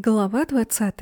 Глава 20.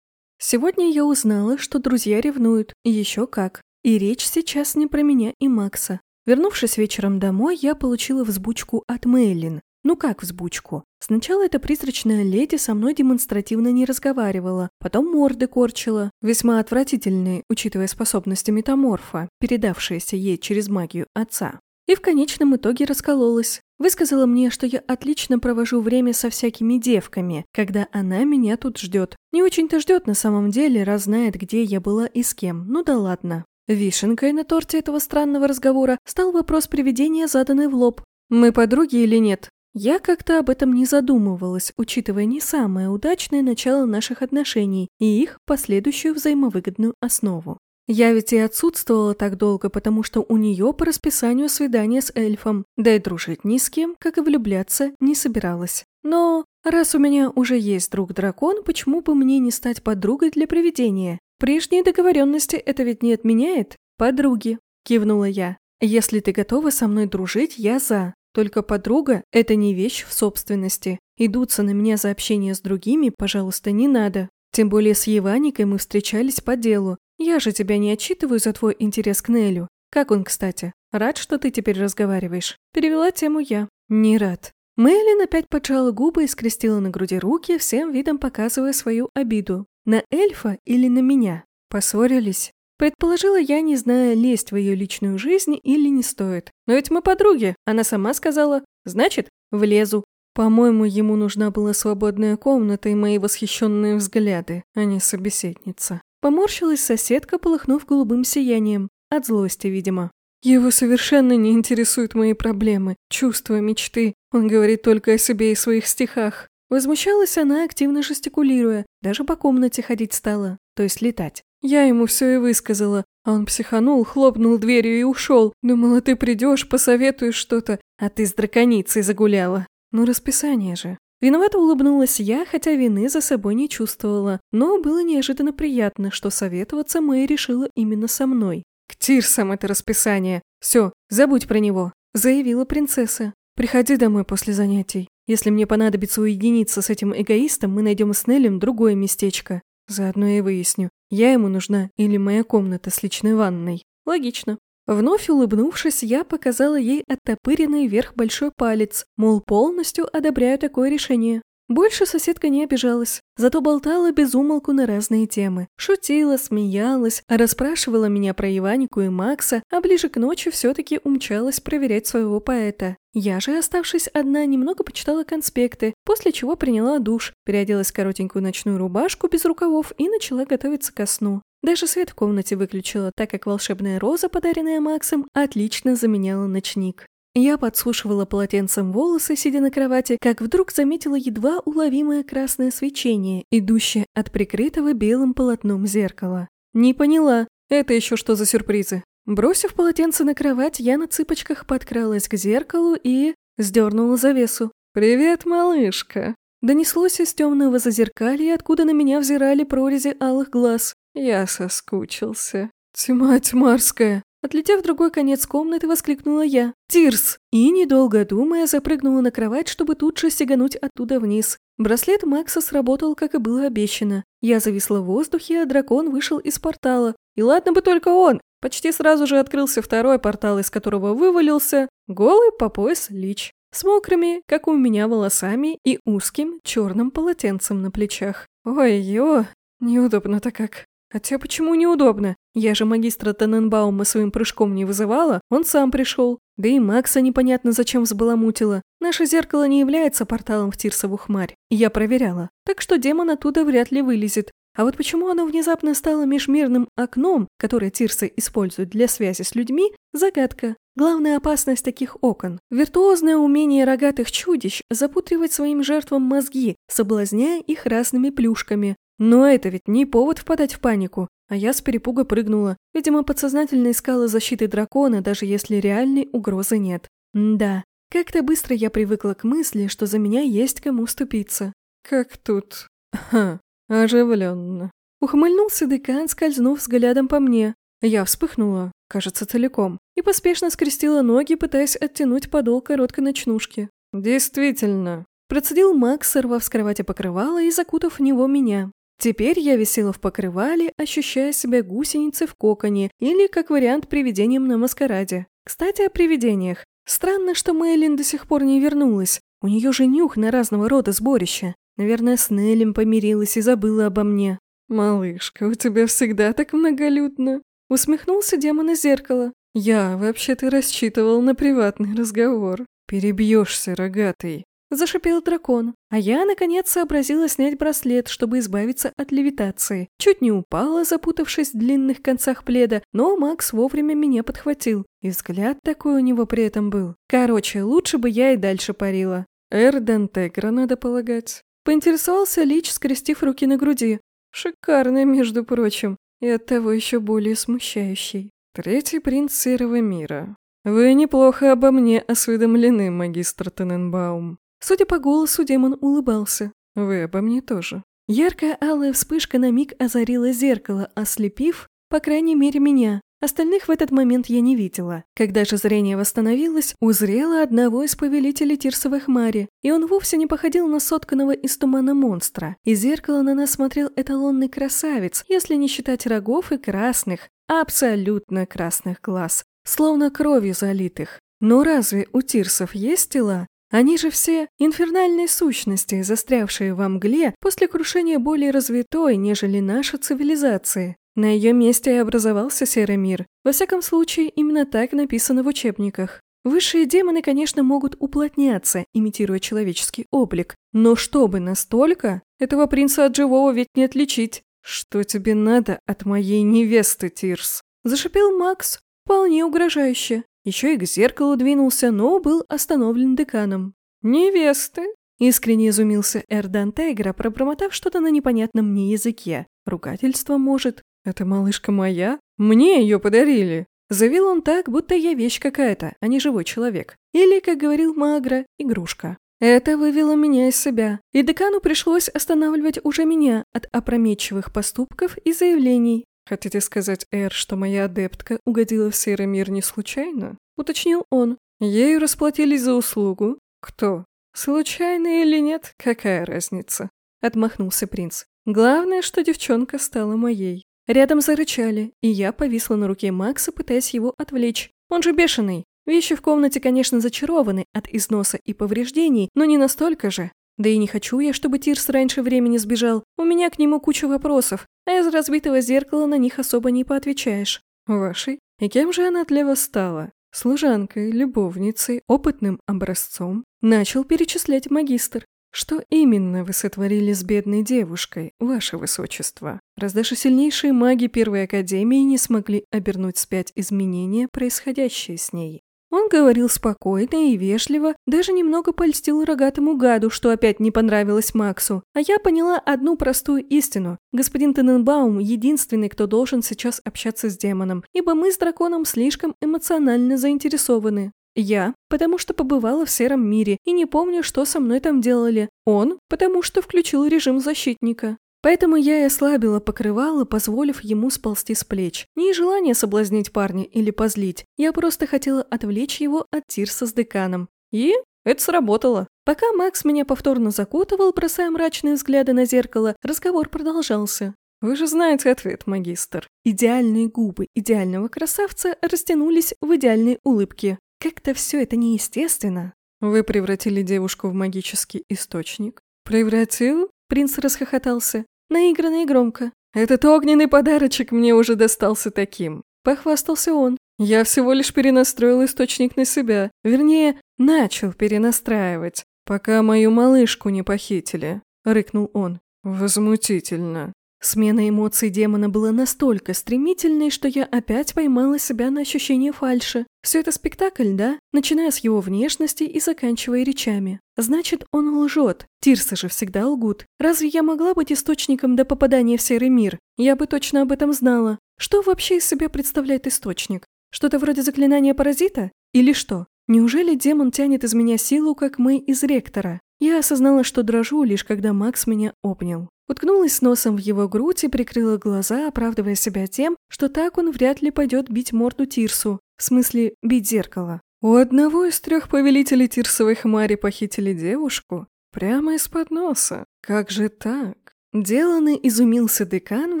Сегодня я узнала, что друзья ревнуют, еще как. И речь сейчас не про меня и Макса. Вернувшись вечером домой, я получила взбучку от Мэйлин. Ну как взбучку? Сначала эта призрачная леди со мной демонстративно не разговаривала, потом морды корчила, весьма отвратительные, учитывая способности метаморфа, передавшиеся ей через магию отца. И в конечном итоге раскололась. Высказала мне, что я отлично провожу время со всякими девками, когда она меня тут ждет. Не очень-то ждет на самом деле, раз знает, где я была и с кем. Ну да ладно. Вишенкой на торте этого странного разговора стал вопрос приведения, заданный в лоб. «Мы подруги или нет?» Я как-то об этом не задумывалась, учитывая не самое удачное начало наших отношений и их последующую взаимовыгодную основу. Я ведь и отсутствовала так долго, потому что у нее по расписанию свидание с эльфом, да и дружить ни с кем, как и влюбляться, не собиралась. Но раз у меня уже есть друг-дракон, почему бы мне не стать подругой для привидения? Прежние договоренности это ведь не отменяет? Подруги, кивнула я. Если ты готова со мной дружить, я за. Только подруга – это не вещь в собственности. Идутся на меня за общение с другими, пожалуйста, не надо. Тем более с Еваникой мы встречались по делу, я же тебя не отчитываю за твой интерес к Нелю. Как он, кстати? Рад, что ты теперь разговариваешь. Перевела тему я. Не рад. Мэйлин опять поджала губы и скрестила на груди руки, всем видом показывая свою обиду. На эльфа или на меня? Поссорились? Предположила я, не зная, лезть в ее личную жизнь или не стоит. Но ведь мы подруги, она сама сказала. Значит, влезу. По-моему, ему нужна была свободная комната и мои восхищенные взгляды, а не собеседница. Поморщилась соседка, полыхнув голубым сиянием. От злости, видимо. Его совершенно не интересуют мои проблемы, чувства, мечты. Он говорит только о себе и своих стихах. Возмущалась она, активно жестикулируя. Даже по комнате ходить стала, то есть летать. Я ему все и высказала, а он психанул, хлопнул дверью и ушел. Думала, ты придешь, посоветуешь что-то, а ты с драконицей загуляла. Ну, расписание же. Виновато улыбнулась я, хотя вины за собой не чувствовала, но было неожиданно приятно, что советоваться Мэй решила именно со мной. «К Тирсам это расписание. Все, забудь про него», – заявила принцесса. «Приходи домой после занятий. Если мне понадобится уединиться с этим эгоистом, мы найдем с Неллем другое местечко. Заодно и выясню, я ему нужна или моя комната с личной ванной. Логично. Вновь улыбнувшись, я показала ей оттопыренный вверх большой палец, мол, полностью одобряю такое решение. Больше соседка не обижалась, зато болтала без умолку на разные темы. Шутила, смеялась, расспрашивала меня про Иванику и Макса, а ближе к ночи все-таки умчалась проверять своего поэта. Я же, оставшись одна, немного почитала конспекты, после чего приняла душ, переоделась в коротенькую ночную рубашку без рукавов и начала готовиться ко сну. Даже свет в комнате выключила, так как волшебная роза, подаренная Максом, отлично заменяла ночник. Я подсушивала полотенцем волосы, сидя на кровати, как вдруг заметила едва уловимое красное свечение, идущее от прикрытого белым полотном зеркала. Не поняла, это еще что за сюрпризы? Бросив полотенце на кровать, я на цыпочках подкралась к зеркалу и... сдернула завесу. «Привет, малышка!» Донеслось из темного зазеркалья, откуда на меня взирали прорези алых глаз. Я соскучился. Тьма тьмарская. Отлетев в другой конец комнаты, воскликнула я. «Тирс!» И, недолго думая, запрыгнула на кровать, чтобы тут же сигануть оттуда вниз. Браслет Макса сработал, как и было обещано. Я зависла в воздухе, а дракон вышел из портала. И ладно бы только он. Почти сразу же открылся второй портал, из которого вывалился голый по пояс лич. С мокрыми, как у меня, волосами и узким черным полотенцем на плечах. Ой-ё, неудобно-то как. Хотя почему неудобно? Я же магистра Тененбаума своим прыжком не вызывала, он сам пришел. Да и Макса непонятно зачем взбаламутила. Наше зеркало не является порталом в Тирсову хмарь. Я проверяла. Так что демон оттуда вряд ли вылезет. А вот почему оно внезапно стало межмирным окном, которое Тирсы используют для связи с людьми, загадка. Главная опасность таких окон – виртуозное умение рогатых чудищ запутывать своим жертвам мозги, соблазняя их разными плюшками, но это ведь не повод впадать в панику. А я с перепуга прыгнула. Видимо, подсознательно искала защиты дракона, даже если реальной угрозы нет. М да, как-то быстро я привыкла к мысли, что за меня есть кому ступиться. Как тут? Ха, оживленно. Ухмыльнулся декан, скользнув взглядом по мне. Я вспыхнула, кажется, целиком, и поспешно скрестила ноги, пытаясь оттянуть подол короткой ночнушки. «Действительно, Процедил Макс, сорвав с кровати покрывало и закутав в него меня. Теперь я висела в покрывале, ощущая себя гусеницей в коконе или, как вариант, привидением на маскараде. Кстати, о привидениях. Странно, что Мэйлин до сих пор не вернулась. У нее же нюх на разного рода сборища. Наверное, с Нелем помирилась и забыла обо мне. «Малышка, у тебя всегда так многолюдно», — усмехнулся демон из зеркала. «Я вообще-то рассчитывал на приватный разговор. Перебьешься, рогатый». Зашипел дракон, а я, наконец, сообразила снять браслет, чтобы избавиться от левитации. Чуть не упала, запутавшись в длинных концах пледа, но Макс вовремя меня подхватил, и взгляд такой у него при этом был. Короче, лучше бы я и дальше парила. Эр Дантегра, надо полагать. Поинтересовался Лич, скрестив руки на груди. Шикарный, между прочим, и оттого еще более смущающий. Третий принц Серого мира. Вы неплохо обо мне осведомлены, магистр Тененбаум. Судя по голосу, демон улыбался. «Вы обо мне тоже». Яркая алая вспышка на миг озарила зеркало, ослепив, по крайней мере, меня. Остальных в этот момент я не видела. Когда же зрение восстановилось, узрела одного из повелителей Тирсовых Мари, и он вовсе не походил на сотканного из тумана монстра. Из зеркала на нас смотрел эталонный красавец, если не считать рогов и красных, абсолютно красных глаз, словно кровью залитых. Но разве у Тирсов есть тела? Они же все инфернальные сущности, застрявшие во мгле после крушения более развитой, нежели наша цивилизация. На ее месте и образовался серый мир. Во всяком случае, именно так написано в учебниках. Высшие демоны, конечно, могут уплотняться, имитируя человеческий облик, но чтобы настолько, этого принца от живого ведь не отличить. «Что тебе надо от моей невесты, Тирс?» Зашипел Макс, вполне угрожающе. Еще и к зеркалу двинулся, но был остановлен деканом. «Невесты?» – искренне изумился Эрдан Тегра, пробормотав что-то на непонятном мне языке. «Ругательство, может? Это малышка моя? Мне ее подарили!» Завел он так, будто я вещь какая-то, а не живой человек. Или, как говорил Магра, игрушка. Это вывело меня из себя, и декану пришлось останавливать уже меня от опрометчивых поступков и заявлений. «Хотите сказать, Эр, что моя адептка угодила в серый мир не случайно?» — уточнил он. «Ею расплатились за услугу. Кто? Случайно или нет, какая разница?» — отмахнулся принц. «Главное, что девчонка стала моей». Рядом зарычали, и я повисла на руке Макса, пытаясь его отвлечь. Он же бешеный. Вещи в комнате, конечно, зачарованы от износа и повреждений, но не настолько же. Да и не хочу я, чтобы Тирс раньше времени сбежал. У меня к нему куча вопросов, а из разбитого зеркала на них особо не поотвечаешь. Вашей? И кем же она для вас стала? Служанкой, любовницей, опытным образцом? Начал перечислять магистр. Что именно вы сотворили с бедной девушкой, ваше высочество? Раз даже сильнейшие маги Первой Академии не смогли обернуть спять изменения, происходящие с ней. Он говорил спокойно и вежливо, даже немного польстил рогатому гаду, что опять не понравилось Максу. А я поняла одну простую истину. Господин Тененбаум единственный, кто должен сейчас общаться с демоном, ибо мы с драконом слишком эмоционально заинтересованы. Я, потому что побывала в сером мире и не помню, что со мной там делали. Он, потому что включил режим защитника. Поэтому я и ослабила покрывало, позволив ему сползти с плеч. Не желание соблазнить парня или позлить, я просто хотела отвлечь его от Тирса с деканом. И это сработало. Пока Макс меня повторно закутывал, бросая мрачные взгляды на зеркало, разговор продолжался. «Вы же знаете ответ, магистр». Идеальные губы идеального красавца растянулись в идеальной улыбке. Как-то все это неестественно. «Вы превратили девушку в магический источник?» «Превратил?» Принц расхохотался. Наигранно и громко. «Этот огненный подарочек мне уже достался таким», — похвастался он. «Я всего лишь перенастроил источник на себя. Вернее, начал перенастраивать, пока мою малышку не похитили», — рыкнул он. «Возмутительно», Смена эмоций демона была настолько стремительной, что я опять поймала себя на ощущение фальши. Все это спектакль, да? Начиная с его внешности и заканчивая речами. Значит, он лжет. Тирсы же всегда лгут. Разве я могла быть источником до попадания в серый мир? Я бы точно об этом знала. Что вообще из себя представляет источник? Что-то вроде заклинания паразита? Или что? Неужели демон тянет из меня силу, как мы из ректора? Я осознала, что дрожу, лишь когда Макс меня обнял. Уткнулась носом в его грудь и прикрыла глаза, оправдывая себя тем, что так он вряд ли пойдет бить морду Тирсу, в смысле бить зеркало. У одного из трех повелителей Тирсовой хмари похитили девушку, Прямо из-под носа. Как же так? Деланно изумился декан,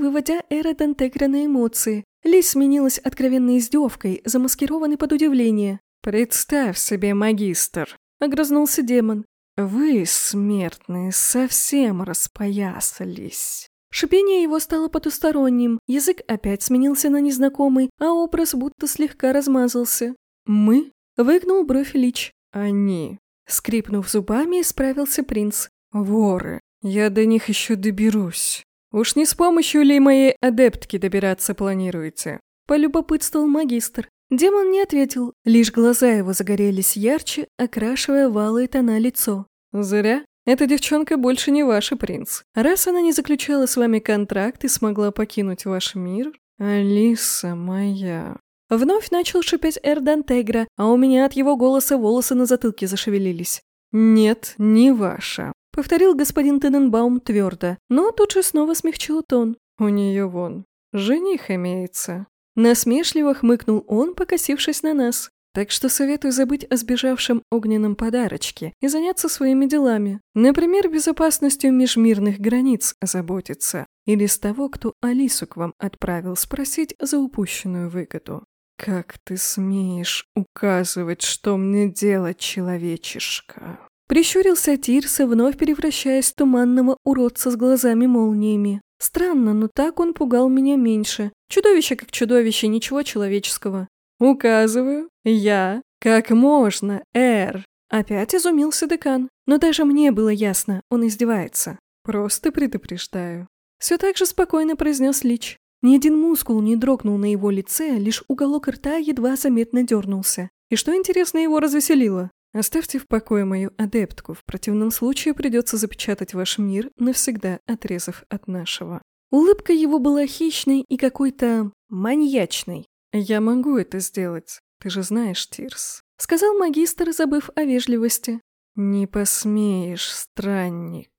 выводя Эра Дантегра на эмоции. Лис сменилась откровенной издевкой, замаскированной под удивление. «Представь себе, магистр!» — огрызнулся демон. «Вы, смертные, совсем распоясались!» Шипение его стало потусторонним, язык опять сменился на незнакомый, а образ будто слегка размазался. «Мы?» — выгнул бровь Лич. «Они!» — скрипнув зубами, справился принц. «Воры! Я до них еще доберусь. Уж не с помощью ли моей адептки добираться планируете?» Полюбопытствовал магистр. Демон не ответил, лишь глаза его загорелись ярче, окрашивая валые тона лицо. «Зря. Эта девчонка больше не ваш принц. Раз она не заключала с вами контракт и смогла покинуть ваш мир, Алиса моя». Вновь начал шипеть Эрдан Тегра, а у меня от его голоса волосы на затылке зашевелились. «Нет, не ваша», — повторил господин Тененбаум твердо, но тут же снова смягчил тон. «У нее вон, жених имеется». Насмешливо хмыкнул он, покосившись на нас. Так что советую забыть о сбежавшем огненном подарочке и заняться своими делами. Например, безопасностью межмирных границ озаботиться. Или с того, кто Алису к вам отправил спросить за упущенную выгоду. «Как ты смеешь указывать, что мне делать, человечишка?» Прищурился Тирса, вновь превращаясь в туманного уродца с глазами-молниями. Странно, но так он пугал меня меньше. Чудовище как чудовище, ничего человеческого. «Указываю. Я. Как можно, Эр?» Опять изумился декан. Но даже мне было ясно, он издевается. «Просто предупреждаю». Все так же спокойно произнес Лич. Ни один мускул не дрогнул на его лице, лишь уголок рта едва заметно дернулся. И что интересно его развеселило? Оставьте в покое мою адептку, в противном случае придется запечатать ваш мир, навсегда отрезав от нашего. Улыбка его была хищной и какой-то маньячной. «Я могу это сделать, ты же знаешь, Тирс», — сказал магистр, забыв о вежливости. «Не посмеешь, странник».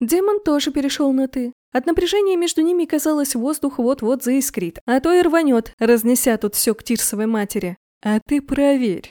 Демон тоже перешел на «ты». От напряжения между ними, казалось, воздух вот-вот заискрит, а то и рванет, разнеся тут все к Тирсовой матери. «А ты проверь».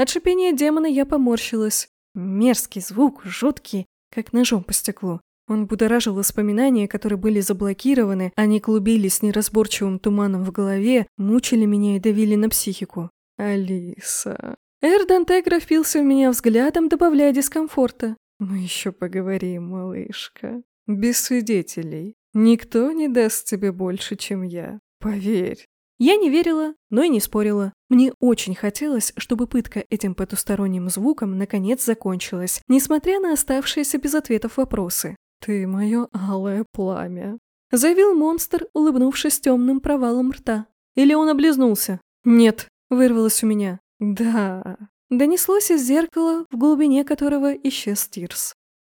От шипения демона я поморщилась. Мерзкий звук, жуткий, как ножом по стеклу. Он будоражил воспоминания, которые были заблокированы, они клубились неразборчивым туманом в голове, мучили меня и давили на психику. «Алиса...» Эрдан Тегра впился в меня взглядом, добавляя дискомфорта. «Мы еще поговорим, малышка. Без свидетелей. Никто не даст тебе больше, чем я. Поверь». Я не верила, но и не спорила. Мне очень хотелось, чтобы пытка этим потусторонним звуком наконец закончилась, несмотря на оставшиеся без ответов вопросы. «Ты мое алое пламя», — заявил монстр, улыбнувшись темным провалом рта. Или он облизнулся? «Нет», — вырвалось у меня. «Да». Донеслось из зеркала, в глубине которого исчез Тирс.